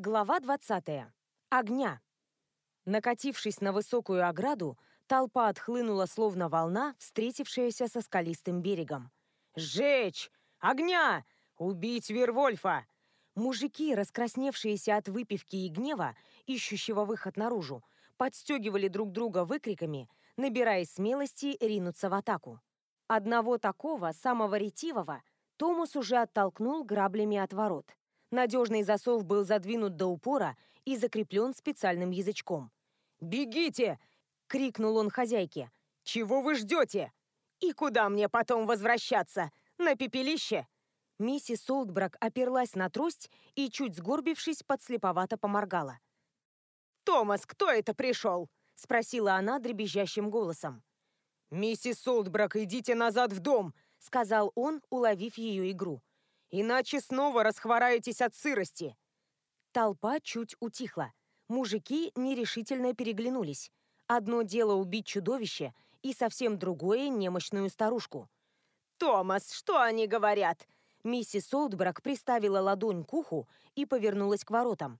Глава 20. Огня. Накатившись на высокую ограду, толпа отхлынула словно волна, встретившаяся со скалистым берегом. «Сжечь! Огня! Убить Вервольфа!» Мужики, раскрасневшиеся от выпивки и гнева, ищущего выход наружу, подстегивали друг друга выкриками, набираясь смелости ринуться в атаку. Одного такого, самого ретивого, Томас уже оттолкнул граблями от ворот. Надежный засов был задвинут до упора и закреплен специальным язычком. «Бегите!» — крикнул он хозяйке. «Чего вы ждете? И куда мне потом возвращаться? На пепелище?» Миссис Солдбрак оперлась на трость и, чуть сгорбившись, подслеповато поморгала. «Томас, кто это пришел?» — спросила она дребезжащим голосом. «Миссис Солдбрак, идите назад в дом!» — сказал он, уловив ее игру иначе снова расхвораетесь от сырости!» Толпа чуть утихла. Мужики нерешительно переглянулись. Одно дело убить чудовище, и совсем другое — немощную старушку. «Томас, что они говорят?» Миссис Солдбрак приставила ладонь к уху и повернулась к воротам.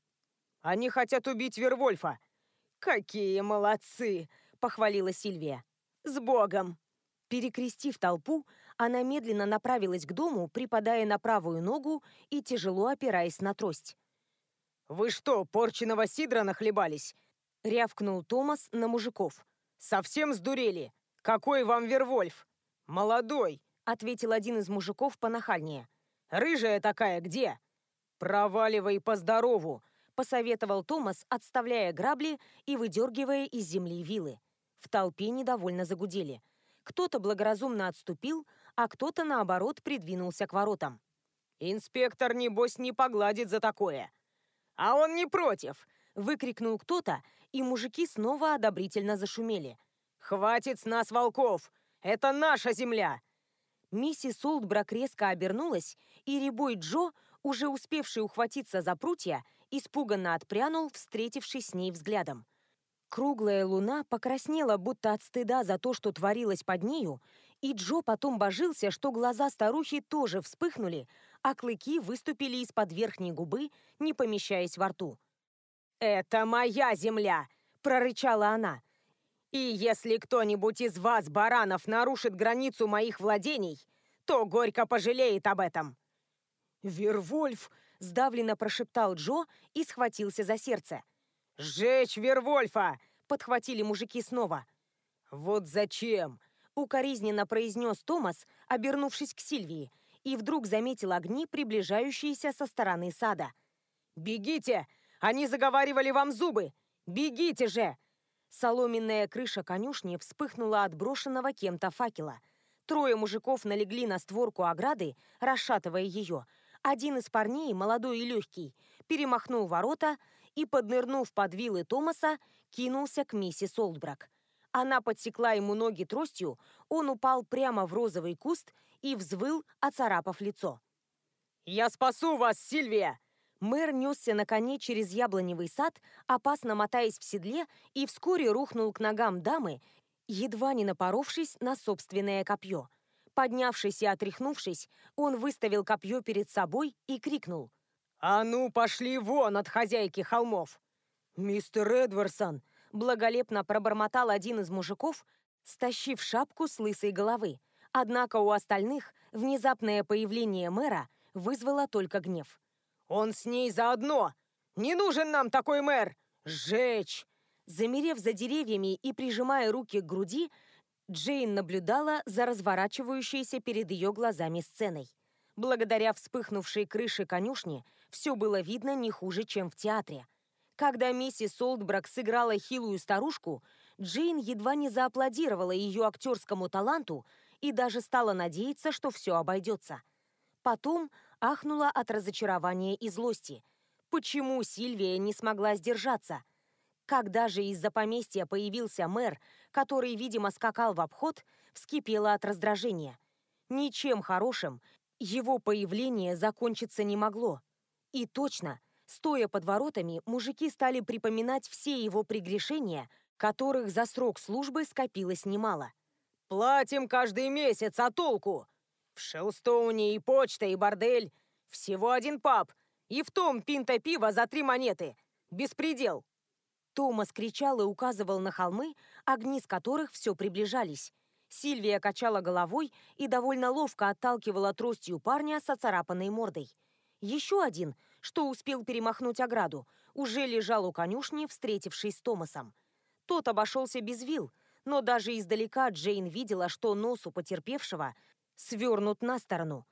«Они хотят убить Вервольфа!» «Какие молодцы!» — похвалила Сильвия. «С Богом!» Перекрестив толпу, она медленно направилась к дому, припадая на правую ногу и тяжело опираясь на трость. «Вы что, порченого сидра нахлебались?» — рявкнул Томас на мужиков. «Совсем сдурели? Какой вам Вервольф?» «Молодой», — ответил один из мужиков понахальнее. «Рыжая такая где?» «Проваливай по здорову», — посоветовал Томас, отставляя грабли и выдергивая из земли вилы. В толпе недовольно загудели. Кто-то благоразумно отступил, а кто-то, наоборот, придвинулся к воротам. «Инспектор, небось, не погладит за такое!» «А он не против!» — выкрикнул кто-то, и мужики снова одобрительно зашумели. «Хватит с нас волков! Это наша земля!» Миссис Олдбрак резко обернулась, и рябой Джо, уже успевший ухватиться за прутья, испуганно отпрянул, встретившись с ней взглядом. Круглая луна покраснела, будто от стыда за то, что творилось под нею, и Джо потом божился, что глаза старухи тоже вспыхнули, а клыки выступили из-под верхней губы, не помещаясь во рту. «Это моя земля!» — прорычала она. «И если кто-нибудь из вас, баранов, нарушит границу моих владений, то горько пожалеет об этом!» «Вервольф!» — сдавленно прошептал Джо и схватился за сердце. «Сжечь Вервольфа!» — подхватили мужики снова. «Вот зачем?» Укоризненно произнес Томас, обернувшись к Сильвии, и вдруг заметил огни, приближающиеся со стороны сада. «Бегите! Они заговаривали вам зубы! Бегите же!» Соломенная крыша конюшни вспыхнула от брошенного кем-то факела. Трое мужиков налегли на створку ограды, расшатывая ее. Один из парней, молодой и легкий, перемахнул ворота и, поднырнув под вилы Томаса, кинулся к миссис Олдбрак. Она подсекла ему ноги тростью, он упал прямо в розовый куст и взвыл, оцарапав лицо. «Я спасу вас, Сильвия!» Мэр несся на коне через яблоневый сад, опасно мотаясь в седле, и вскоре рухнул к ногам дамы, едва не напоровшись на собственное копье. Поднявшись и отряхнувшись, он выставил копье перед собой и крикнул. «А ну, пошли вон от хозяйки холмов!» «Мистер Эдварсон!» Благолепно пробормотал один из мужиков, стащив шапку с лысой головы. Однако у остальных внезапное появление мэра вызвало только гнев. «Он с ней заодно! Не нужен нам такой мэр! Сжечь!» Замерев за деревьями и прижимая руки к груди, Джейн наблюдала за разворачивающейся перед ее глазами сценой. Благодаря вспыхнувшей крыше конюшни все было видно не хуже, чем в театре – когда миссис Солдбрак сыграла хилую старушку, Джейн едва не зааплодировала ее актерскому таланту и даже стала надеяться, что все обойдется. Потом ахнула от разочарования и злости. Почему Сильвия не смогла сдержаться? Когда же из-за поместья появился мэр, который, видимо, скакал в обход, вскипела от раздражения. Ничем хорошим его появление закончиться не могло. И точно – Стоя под воротами, мужики стали припоминать все его прегрешения, которых за срок службы скопилось немало. «Платим каждый месяц, а толку? В Шелстоуне и почта, и бордель. Всего один паб. И в том пинта пива за три монеты. Беспредел!» Томас кричал и указывал на холмы, огни с которых все приближались. Сильвия качала головой и довольно ловко отталкивала тростью парня с оцарапанной мордой. Еще один, что успел перемахнуть ограду, уже лежал у конюшни, встретившись с Томасом. Тот обошелся без вил, но даже издалека Джейн видела, что нос у потерпевшего свернут на сторону.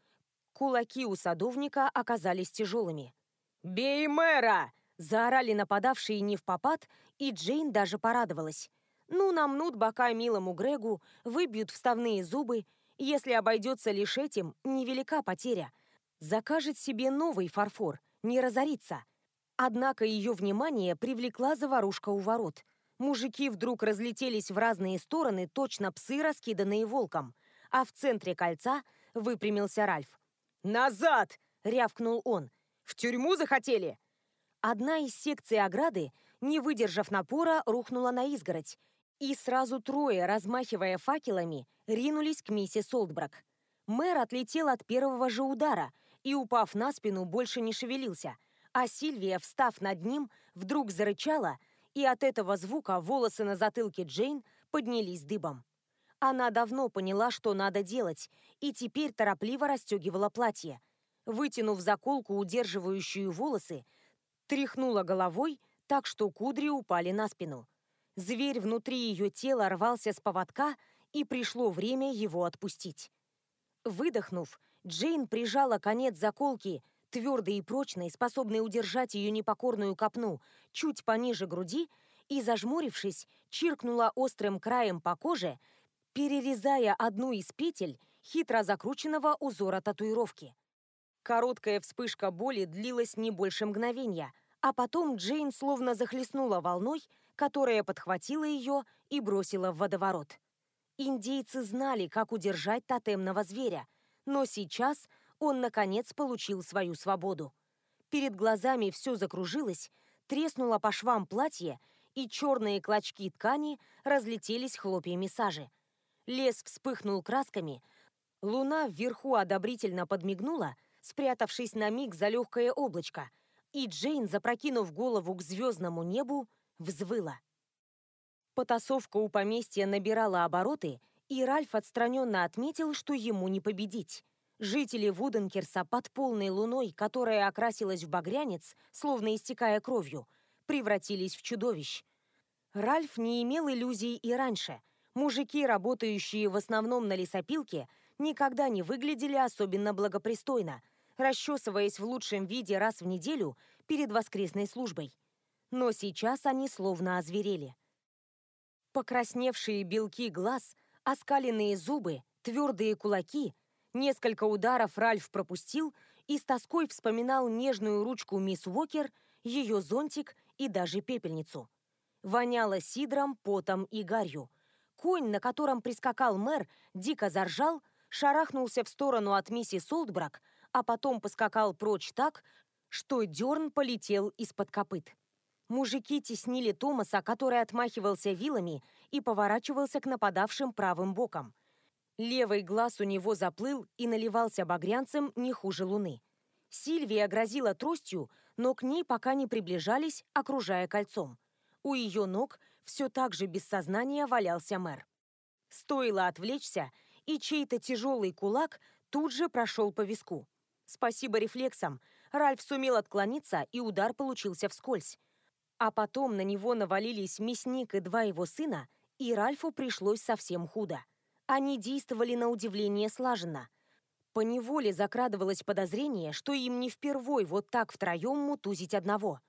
Кулаки у садовника оказались тяжелыми. «Бей мэра!» – заорали нападавшие не в попад, и Джейн даже порадовалась. Ну, намнут бока милому Грегу, выбьют вставные зубы. Если обойдется лишь этим, невелика потеря. Закажет себе новый фарфор, не разорится. Однако ее внимание привлекла заварушка у ворот. Мужики вдруг разлетелись в разные стороны, точно псы, раскиданные волком. А в центре кольца выпрямился Ральф. «Назад!» — рявкнул он. «В тюрьму захотели?» Одна из секций ограды, не выдержав напора, рухнула на изгородь, и сразу трое, размахивая факелами, ринулись к миссис Олдбрак. Мэр отлетел от первого же удара и, упав на спину, больше не шевелился, а Сильвия, встав над ним, вдруг зарычала, и от этого звука волосы на затылке Джейн поднялись дыбом. Она давно поняла, что надо делать, и теперь торопливо расстегивала платье. Вытянув заколку, удерживающую волосы, тряхнула головой так, что кудри упали на спину. Зверь внутри ее тела рвался с поводка, и пришло время его отпустить. Выдохнув, Джейн прижала конец заколки, твердый и прочный, способный удержать ее непокорную копну, чуть пониже груди, и, зажмурившись, чиркнула острым краем по коже, перерезая одну из петель хитро закрученного узора татуировки. Короткая вспышка боли длилась не больше мгновения, а потом Джейн словно захлестнула волной, которая подхватила ее и бросила в водоворот. Индейцы знали, как удержать тотемного зверя, но сейчас он, наконец, получил свою свободу. Перед глазами все закружилось, треснуло по швам платье, и черные клочки ткани разлетелись хлопьями сажи. Лес вспыхнул красками, луна вверху одобрительно подмигнула, спрятавшись на миг за легкое облачко, и Джейн, запрокинув голову к звездному небу, взвыла. Потасовка у поместья набирала обороты, и Ральф отстраненно отметил, что ему не победить. Жители Вуденкерса под полной луной, которая окрасилась в багрянец, словно истекая кровью, превратились в чудовищ. Ральф не имел иллюзий и раньше. Мужики, работающие в основном на лесопилке, никогда не выглядели особенно благопристойно, расчесываясь в лучшем виде раз в неделю перед воскресной службой но сейчас они словно озверели. Покрасневшие белки глаз, оскаленные зубы, твердые кулаки, несколько ударов Ральф пропустил и с тоской вспоминал нежную ручку мисс Уокер, ее зонтик и даже пепельницу. Воняло сидром, потом и гарью. Конь, на котором прискакал мэр, дико заржал, шарахнулся в сторону от миссис Олдбрак, а потом поскакал прочь так, что дерн полетел из-под копыт. Мужики теснили Томаса, который отмахивался вилами и поворачивался к нападавшим правым боком. Левый глаз у него заплыл и наливался багрянцем не хуже луны. Сильвия грозила тростью, но к ней пока не приближались, окружая кольцом. У ее ног все так же без сознания валялся мэр. Стоило отвлечься, и чей-то тяжелый кулак тут же прошел по виску. Спасибо рефлексам, Ральф сумел отклониться, и удар получился вскользь. А потом на него навалились мясник и два его сына, и Ральфу пришлось совсем худо. Они действовали на удивление слаженно. По неволе закрадывалось подозрение, что им не впервой вот так втроем мутузить одного.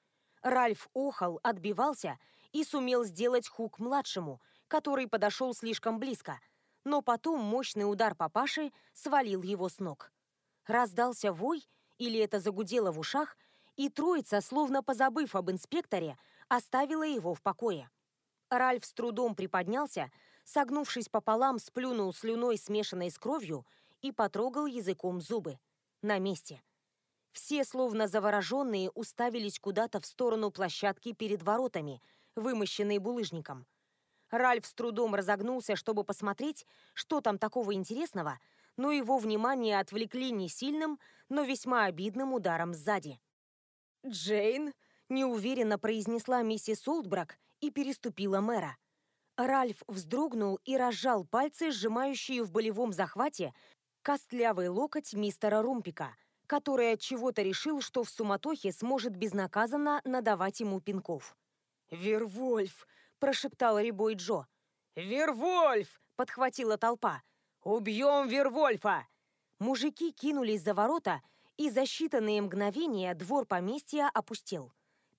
Ральф охал, отбивался и сумел сделать хук младшему, который подошел слишком близко, но потом мощный удар папаши свалил его с ног. Раздался вой, или это загудело в ушах, и троица, словно позабыв об инспекторе, оставила его в покое. Ральф с трудом приподнялся, согнувшись пополам, сплюнул слюной, смешанной с кровью, и потрогал языком зубы. На месте. Все, словно завороженные, уставились куда-то в сторону площадки перед воротами, вымощенной булыжником. Ральф с трудом разогнулся, чтобы посмотреть, что там такого интересного, но его внимание отвлекли не сильным, но весьма обидным ударом сзади. «Джейн?» – неуверенно произнесла миссис Олдбрак и переступила мэра. Ральф вздрогнул и разжал пальцы, сжимающие в болевом захвате костлявый локоть мистера Румпика, который от чего-то решил, что в суматохе сможет безнаказанно надавать ему пинков. «Вервольф!» – прошептал Рябой Джо. «Вервольф!» – подхватила толпа. «Убьем Вервольфа!» Мужики кинулись за ворота, и за считанные мгновения двор поместья опустел.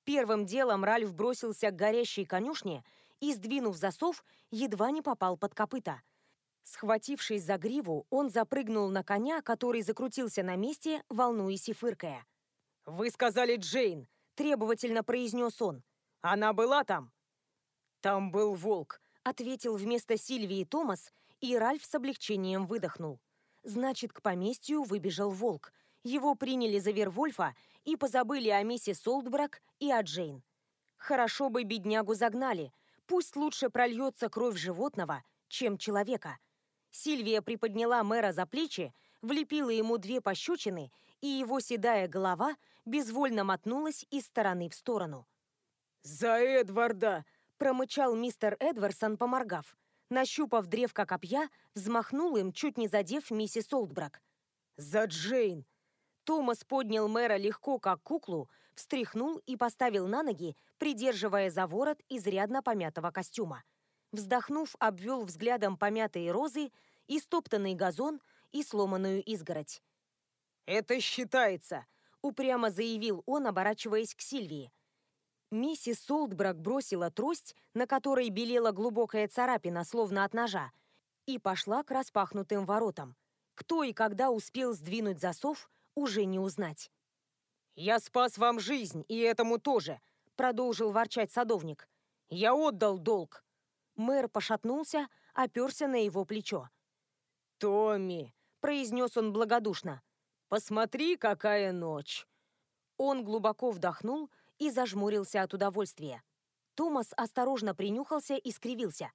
Первым делом Ральф бросился к горящей конюшне и, сдвинув засов, едва не попал под копыта. Схватившись за гриву, он запрыгнул на коня, который закрутился на месте, волнуясь и фыркая. «Вы сказали Джейн!» – требовательно произнес он. «Она была там?» «Там был волк», – ответил вместо Сильвии Томас, и Ральф с облегчением выдохнул. Значит, к поместью выбежал волк. Его приняли за Вервольфа и позабыли о миссис Олдбрак и о Джейн. Хорошо бы беднягу загнали. Пусть лучше прольется кровь животного, чем человека. Сильвия приподняла мэра за плечи, влепила ему две пощечины, и его седая голова безвольно мотнулась из стороны в сторону. «За Эдварда!» – промычал мистер Эдварсон, поморгав нащупав древко копья, взмахнул им, чуть не задев миссис Олдбрак. «За Джейн!» Томас поднял мэра легко, как куклу, встряхнул и поставил на ноги, придерживая за ворот изрядно помятого костюма. Вздохнув, обвел взглядом помятые розы, истоптанный газон и сломанную изгородь. «Это считается!» — упрямо заявил он, оборачиваясь к Сильвии. Миссис Солдбрак бросила трость, на которой белела глубокая царапина, словно от ножа, и пошла к распахнутым воротам. Кто и когда успел сдвинуть засов, уже не узнать. «Я спас вам жизнь, и этому тоже», — продолжил ворчать садовник. «Я отдал долг». Мэр пошатнулся, оперся на его плечо. «Томми», — произнес он благодушно, — «посмотри, какая ночь». Он глубоко вдохнул и зажмурился от удовольствия. Томас осторожно принюхался и скривился.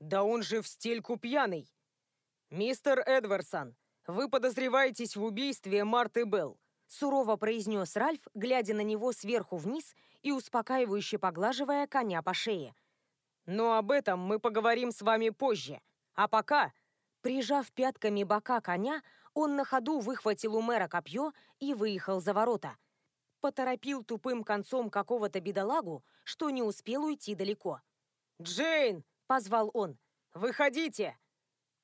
«Да он же в стельку пьяный!» «Мистер Эдварсон, вы подозреваетесь в убийстве Марты Белл», сурово произнес Ральф, глядя на него сверху вниз и успокаивающе поглаживая коня по шее. «Но об этом мы поговорим с вами позже. А пока...» Прижав пятками бока коня, он на ходу выхватил у мэра копье и выехал за ворота – поторопил тупым концом какого-то бедолагу, что не успел уйти далеко. «Джейн!» — позвал он. «Выходите!»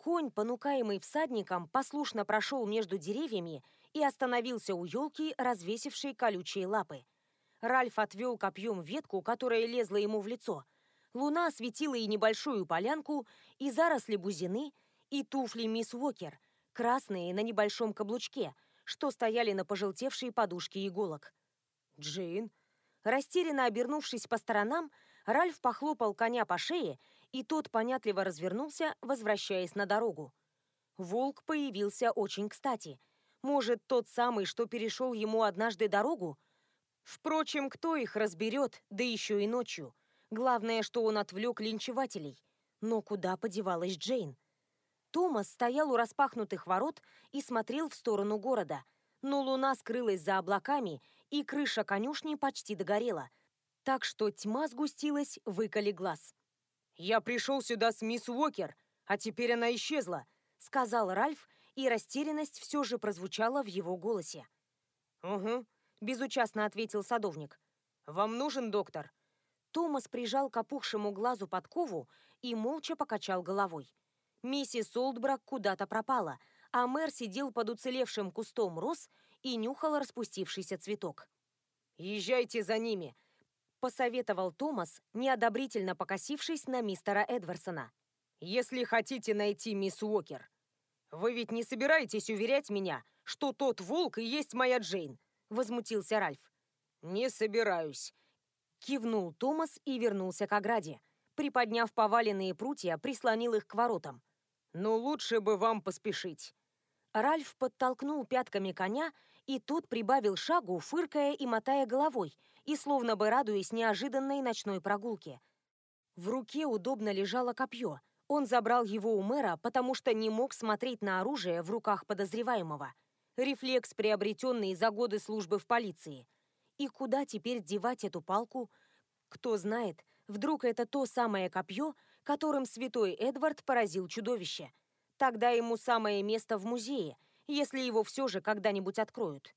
Конь, понукаемый всадником, послушно прошел между деревьями и остановился у елки, развесившей колючие лапы. Ральф отвел копьем ветку, которая лезла ему в лицо. Луна осветила и небольшую полянку, и заросли бузины, и туфли мисс Уокер, красные на небольшом каблучке, что стояли на пожелтевшей подушке иголок. «Джейн?» Растерянно обернувшись по сторонам, Ральф похлопал коня по шее, и тот понятливо развернулся, возвращаясь на дорогу. Волк появился очень кстати. Может, тот самый, что перешел ему однажды дорогу? Впрочем, кто их разберет, да еще и ночью? Главное, что он отвлек линчевателей. Но куда подевалась Джейн? Томас стоял у распахнутых ворот и смотрел в сторону города, но луна скрылась за облаками, и крыша конюшни почти догорела, так что тьма сгустилась, выколи глаз. «Я пришел сюда с мисс Уокер, а теперь она исчезла», — сказал Ральф, и растерянность все же прозвучала в его голосе. «Угу», — безучастно ответил садовник. «Вам нужен доктор?» Томас прижал к опухшему глазу подкову и молча покачал головой. Миссис Олдбрак куда-то пропала, а мэр сидел под уцелевшим кустом роз и нюхал распустившийся цветок. «Езжайте за ними!» – посоветовал Томас, неодобрительно покосившись на мистера Эдварсона. «Если хотите найти мисс Уокер. Вы ведь не собираетесь уверять меня, что тот волк и есть моя Джейн?» – возмутился Ральф. «Не собираюсь», – кивнул Томас и вернулся к ограде. Приподняв поваленные прутья, прислонил их к воротам. «Но лучше бы вам поспешить». Ральф подтолкнул пятками коня и тот прибавил шагу, фыркая и мотая головой, и словно бы радуясь неожиданной ночной прогулке. В руке удобно лежало копье. Он забрал его у мэра, потому что не мог смотреть на оружие в руках подозреваемого. Рефлекс, приобретенный за годы службы в полиции. И куда теперь девать эту палку? Кто знает, вдруг это то самое копье, которым святой Эдвард поразил чудовище. Тогда ему самое место в музее, если его все же когда-нибудь откроют.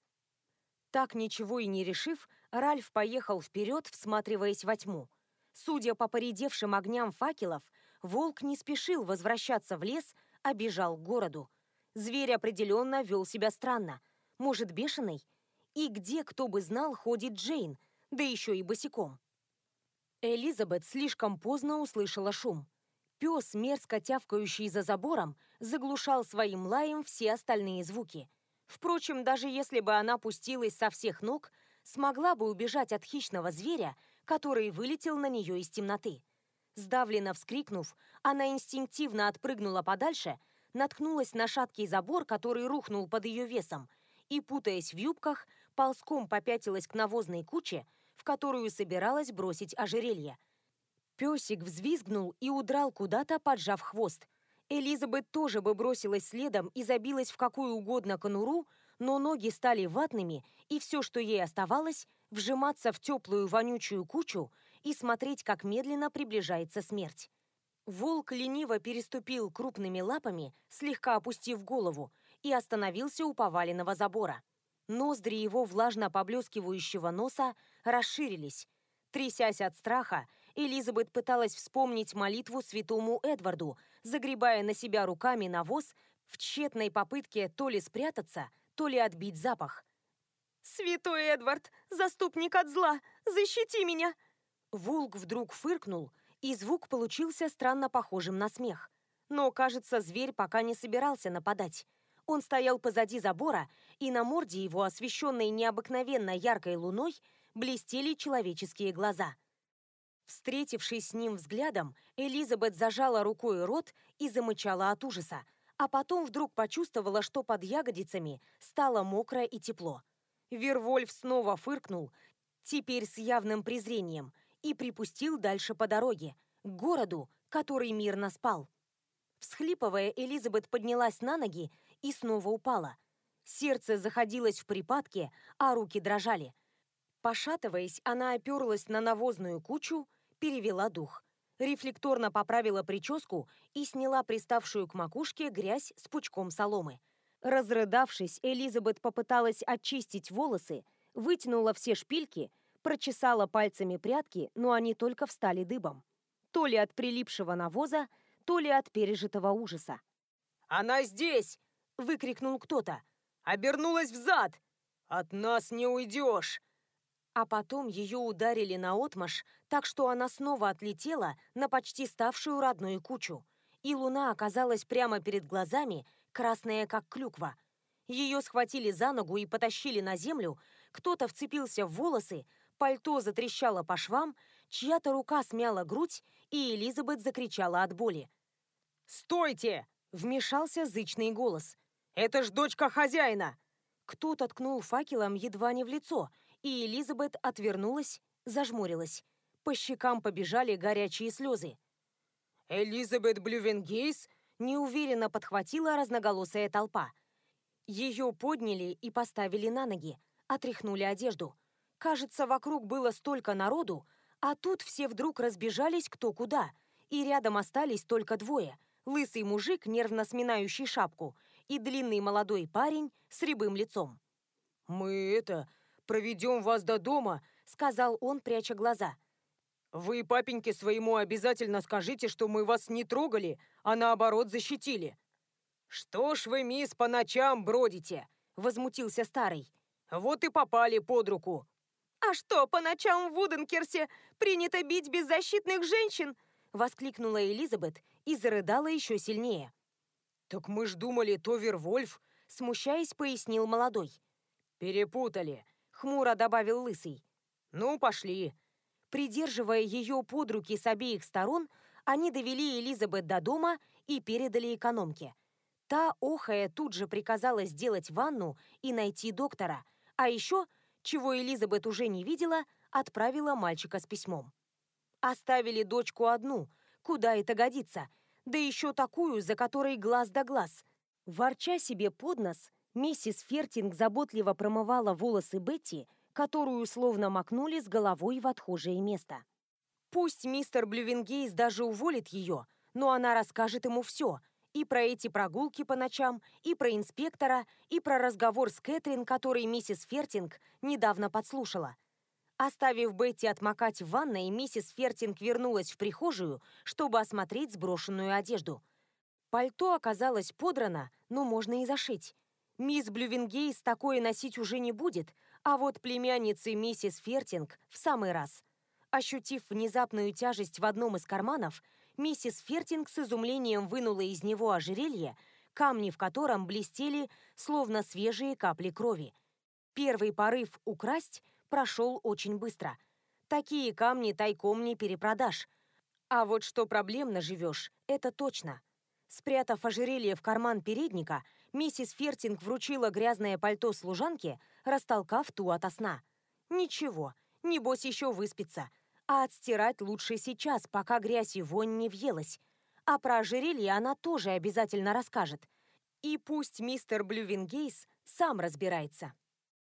Так ничего и не решив, Ральф поехал вперед, всматриваясь во тьму. Судя по поредевшим огням факелов, волк не спешил возвращаться в лес, а бежал к городу. Зверь определенно вел себя странно. Может, бешеный? И где, кто бы знал, ходит Джейн, да еще и босиком. Элизабет слишком поздно услышала шум. Пес, мерзко тявкающий за забором, заглушал своим лаем все остальные звуки. Впрочем, даже если бы она пустилась со всех ног, смогла бы убежать от хищного зверя, который вылетел на нее из темноты. Сдавленно вскрикнув, она инстинктивно отпрыгнула подальше, наткнулась на шаткий забор, который рухнул под ее весом, и, путаясь в юбках, ползком попятилась к навозной куче, в которую собиралась бросить ожерелье. Песик взвизгнул и удрал куда-то, поджав хвост. Элизабет тоже бы бросилась следом и забилась в какую угодно конуру, но ноги стали ватными, и все, что ей оставалось, вжиматься в теплую вонючую кучу и смотреть, как медленно приближается смерть. Волк лениво переступил крупными лапами, слегка опустив голову, и остановился у поваленного забора. Ноздри его влажно поблескивающего носа расширились. Трясясь от страха, Элизабет пыталась вспомнить молитву святому Эдварду, загребая на себя руками навоз в тщетной попытке то ли спрятаться, то ли отбить запах. «Святой Эдвард, заступник от зла, защити меня!» Волк вдруг фыркнул, и звук получился странно похожим на смех. Но, кажется, зверь пока не собирался нападать. Он стоял позади забора, и на морде его, освещенной необыкновенно яркой луной, блестели человеческие глаза. Встретившись с ним взглядом, Элизабет зажала рукой рот и замычала от ужаса, а потом вдруг почувствовала, что под ягодицами стало мокро и тепло. Вервольф снова фыркнул, теперь с явным презрением, и припустил дальше по дороге, к городу, который мирно спал. Всхлипывая, Элизабет поднялась на ноги и снова упала. Сердце заходилось в припадке, а руки дрожали. Пошатываясь, она оперлась на навозную кучу, перевела дух рефлекторно поправила прическу и сняла приставшую к макушке грязь с пучком соломы. Разрыдавшись, Элизабет попыталась очистить волосы, вытянула все шпильки, прочесала пальцами прятки, но они только встали дыбом. То ли от прилипшего навоза, то ли от пережитого ужаса. «Она здесь!» — выкрикнул кто-то. «Обернулась взад! От нас не уйдешь!» А потом ее ударили на отмаш, так что она снова отлетела на почти ставшую родную кучу. И луна оказалась прямо перед глазами, красная как клюква. Ее схватили за ногу и потащили на землю, кто-то вцепился в волосы, пальто затрещало по швам, чья-то рука смяла грудь, и Элизабет закричала от боли. «Стойте!» — вмешался зычный голос. «Это ж дочка хозяина!» Кто-то ткнул факелом едва не в лицо, и Элизабет отвернулась, зажмурилась. По щекам побежали горячие слезы. «Элизабет Блювенгейс?» неуверенно подхватила разноголосая толпа. Ее подняли и поставили на ноги, отряхнули одежду. Кажется, вокруг было столько народу, а тут все вдруг разбежались кто куда, и рядом остались только двое. Лысый мужик, нервно сминающий шапку, и длинный молодой парень с рябым лицом. «Мы это проведем вас до дома», — сказал он, пряча глаза. «Вы папеньке своему обязательно скажите, что мы вас не трогали, а наоборот защитили». «Что ж вы, мисс, по ночам бродите?» — возмутился старый. «Вот и попали под руку». «А что, по ночам в Вуденкерсе принято бить беззащитных женщин?» — воскликнула Элизабет и зарыдала еще сильнее. «Так мы ж думали, то Вервольф», — смущаясь, пояснил молодой. «Перепутали хмуро добавил Лысый. «Ну, пошли». Придерживая ее под руки с обеих сторон, они довели Элизабет до дома и передали экономке. Та, охая, тут же приказала сделать ванну и найти доктора, а еще, чего Элизабет уже не видела, отправила мальчика с письмом. Оставили дочку одну, куда это годится, да еще такую, за которой глаз да глаз. Ворча себе под нос, Миссис Фертинг заботливо промывала волосы Бетти, которую словно макнули с головой в отхожее место. Пусть мистер Блювенгейс даже уволит ее, но она расскажет ему все. И про эти прогулки по ночам, и про инспектора, и про разговор с Кэтрин, который миссис Фертинг недавно подслушала. Оставив Бетти отмокать в ванной, миссис Фертинг вернулась в прихожую, чтобы осмотреть сброшенную одежду. Пальто оказалось подрано, но можно и зашить. Мисс Блювенгейс такое носить уже не будет, а вот племяннице миссис Фертинг в самый раз – Ощутив внезапную тяжесть в одном из карманов, миссис Фертинг с изумлением вынула из него ожерелье, камни в котором блестели, словно свежие капли крови. Первый порыв украсть прошел очень быстро. Такие камни тайком не перепродашь. А вот что проблемно живешь, это точно. Спрятав ожерелье в карман передника, миссис Фертинг вручила грязное пальто служанке, растолкав ту ото сна. Ничего, небось еще выспится. А отстирать лучше сейчас, пока грязь и вонь не въелась. А про ожерелье она тоже обязательно расскажет. И пусть мистер Блювингейс сам разбирается.